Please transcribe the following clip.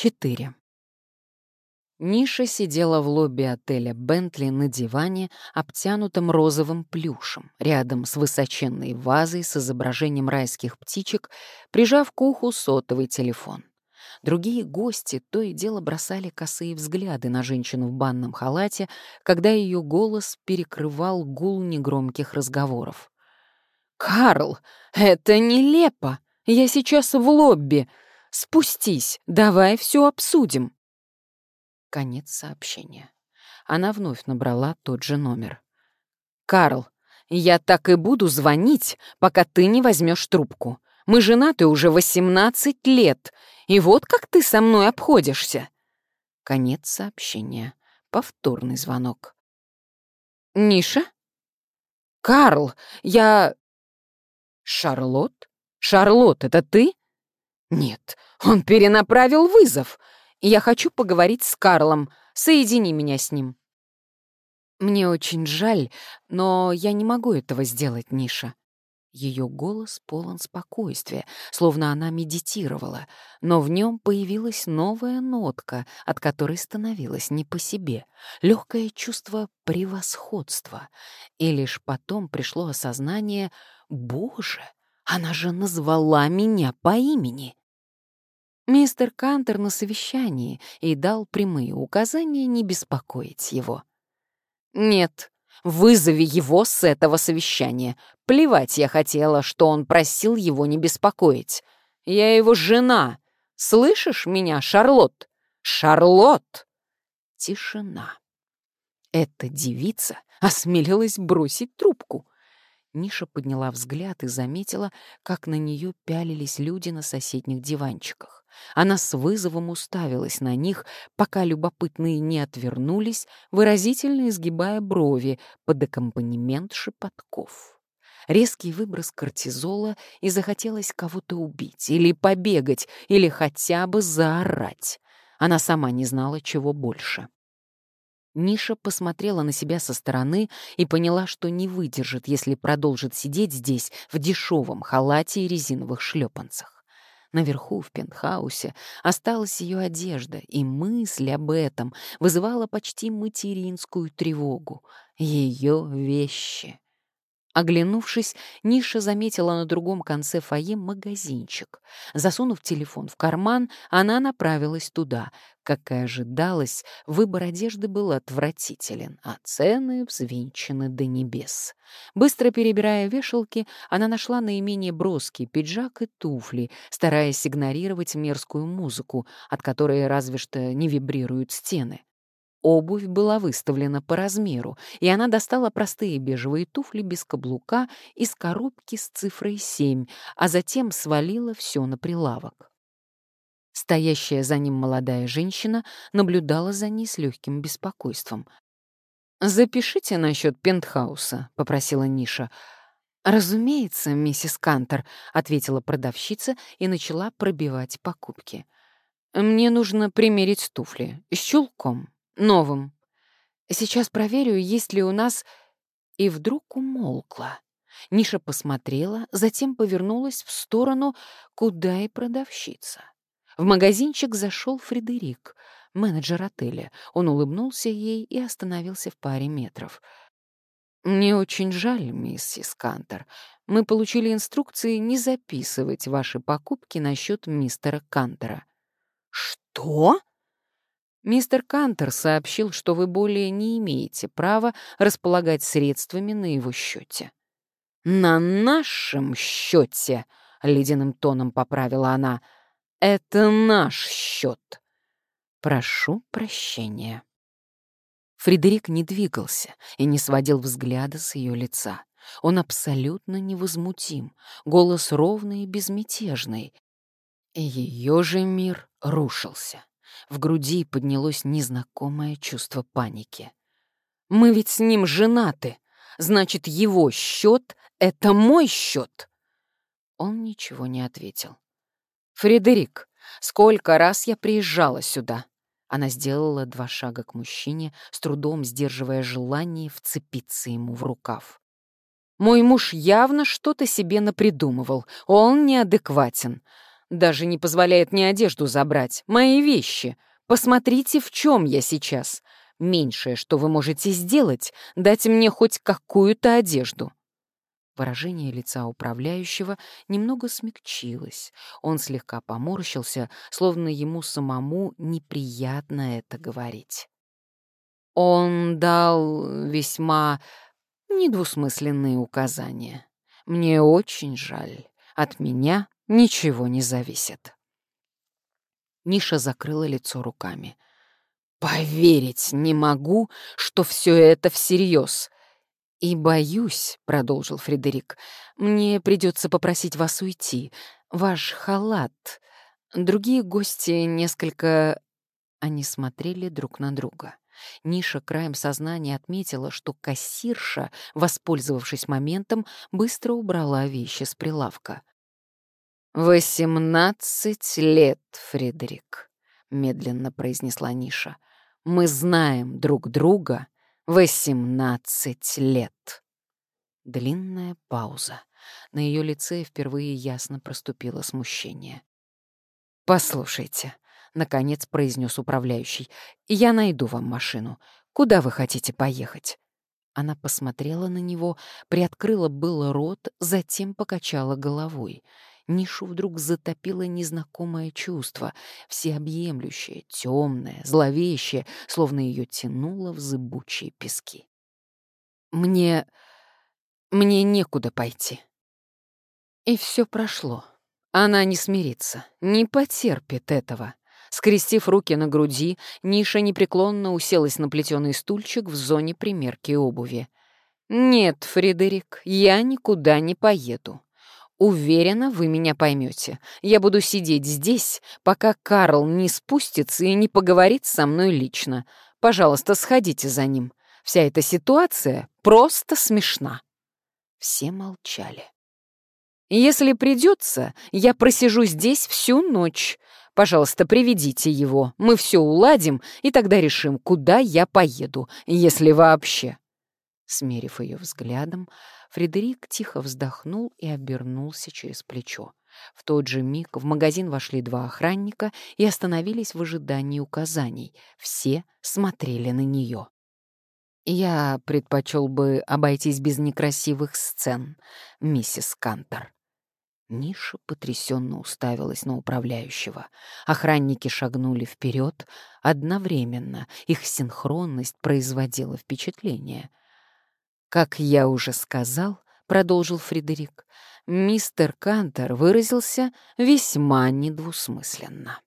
4. Ниша сидела в лобби отеля «Бентли» на диване, обтянутом розовым плюшем, рядом с высоченной вазой с изображением райских птичек, прижав к уху сотовый телефон. Другие гости то и дело бросали косые взгляды на женщину в банном халате, когда ее голос перекрывал гул негромких разговоров. «Карл, это нелепо! Я сейчас в лобби! Спустись, давай все обсудим!» Конец сообщения. Она вновь набрала тот же номер. «Карл, я так и буду звонить, пока ты не возьмешь трубку. Мы женаты уже 18 лет, и вот как ты со мной обходишься». Конец сообщения. Повторный звонок. «Ниша?» «Карл, я...» «Шарлотт? Шарлотт, это ты?» «Нет, он перенаправил вызов. Я хочу поговорить с Карлом. Соедини меня с ним». «Мне очень жаль, но я не могу этого сделать, Ниша». Ее голос полон спокойствия, словно она медитировала, но в нем появилась новая нотка, от которой становилось не по себе, легкое чувство превосходства. И лишь потом пришло осознание «Боже, она же назвала меня по имени!» Мистер Кантер на совещании и дал прямые указания не беспокоить его. «Нет, вызови его с этого совещания. Плевать я хотела, что он просил его не беспокоить. Я его жена. Слышишь меня, Шарлотт? Шарлотт!» Тишина. Эта девица осмелилась бросить трубку. Ниша подняла взгляд и заметила, как на нее пялились люди на соседних диванчиках. Она с вызовом уставилась на них, пока любопытные не отвернулись, выразительно изгибая брови под аккомпанемент шепотков. Резкий выброс кортизола, и захотелось кого-то убить, или побегать, или хотя бы заорать. Она сама не знала, чего больше. Ниша посмотрела на себя со стороны и поняла, что не выдержит, если продолжит сидеть здесь в дешевом халате и резиновых шлепанцах. Наверху, в пентхаусе, осталась ее одежда, и мысль об этом вызывала почти материнскую тревогу. Ее вещи. Оглянувшись, Ниша заметила на другом конце фойе магазинчик. Засунув телефон в карман, она направилась туда. Как и ожидалось, выбор одежды был отвратителен, а цены взвинчены до небес. Быстро перебирая вешалки, она нашла наименее броский пиджак и туфли, стараясь игнорировать мерзкую музыку, от которой разве что не вибрируют стены. Обувь была выставлена по размеру, и она достала простые бежевые туфли без каблука из коробки с цифрой 7, а затем свалила все на прилавок. Стоящая за ним молодая женщина наблюдала за ней с легким беспокойством. «Запишите насчет пентхауса», — попросила Ниша. «Разумеется, миссис Кантер», — ответила продавщица и начала пробивать покупки. «Мне нужно примерить туфли с чулком, новым. Сейчас проверю, есть ли у нас...» И вдруг умолкла. Ниша посмотрела, затем повернулась в сторону, куда и продавщица. В магазинчик зашел Фредерик, менеджер отеля. Он улыбнулся ей и остановился в паре метров. «Мне очень жаль, миссис Кантер. Мы получили инструкции не записывать ваши покупки на счет мистера Кантера». «Что?» Мистер Кантер сообщил, что вы более не имеете права располагать средствами на его счете. «На нашем счете», — ледяным тоном поправила она, — «это наш счет. Прошу прощения». Фредерик не двигался и не сводил взгляда с ее лица. Он абсолютно невозмутим, голос ровный и безмятежный. Ее же мир рушился. В груди поднялось незнакомое чувство паники. «Мы ведь с ним женаты. Значит, его счет — это мой счет!» Он ничего не ответил. «Фредерик, сколько раз я приезжала сюда?» Она сделала два шага к мужчине, с трудом сдерживая желание вцепиться ему в рукав. «Мой муж явно что-то себе напридумывал. Он неадекватен. Даже не позволяет мне одежду забрать, мои вещи. Посмотрите, в чем я сейчас. Меньшее, что вы можете сделать, дать мне хоть какую-то одежду». Выражение лица управляющего немного смягчилось. Он слегка поморщился, словно ему самому неприятно это говорить. Он дал весьма недвусмысленные указания. Мне очень жаль. От меня ничего не зависит. Ниша закрыла лицо руками. «Поверить не могу, что все это всерьез. И боюсь, — продолжил Фредерик, — мне придется попросить вас уйти. Ваш халат. Другие гости несколько...» Они смотрели друг на друга. Ниша краем сознания отметила, что кассирша, воспользовавшись моментом, быстро убрала вещи с прилавка. «Восемнадцать лет, Фредерик», — медленно произнесла Ниша. «Мы знаем друг друга восемнадцать лет». Длинная пауза. На ее лице впервые ясно проступило смущение. «Послушайте», — наконец произнес управляющий, — «я найду вам машину. Куда вы хотите поехать?» Она посмотрела на него, приоткрыла было рот, затем покачала головой. Нишу вдруг затопило незнакомое чувство, всеобъемлющее, темное, зловещее, словно ее тянуло в зыбучие пески. «Мне... мне некуда пойти». И все прошло. Она не смирится, не потерпит этого. Скрестив руки на груди, Ниша непреклонно уселась на плетеный стульчик в зоне примерки обуви. «Нет, Фредерик, я никуда не поеду. Уверена, вы меня поймете. Я буду сидеть здесь, пока Карл не спустится и не поговорит со мной лично. Пожалуйста, сходите за ним. Вся эта ситуация просто смешна». Все молчали. «Если придется, я просижу здесь всю ночь. Пожалуйста, приведите его, мы все уладим, и тогда решим, куда я поеду, если вообще». Смерив ее взглядом, Фредерик тихо вздохнул и обернулся через плечо. В тот же миг в магазин вошли два охранника и остановились в ожидании указаний. Все смотрели на нее. «Я предпочел бы обойтись без некрасивых сцен, миссис Кантор», Ниша потрясенно уставилась на управляющего. Охранники шагнули вперед. Одновременно их синхронность производила впечатление. «Как я уже сказал», — продолжил Фредерик, — «мистер Кантер выразился весьма недвусмысленно».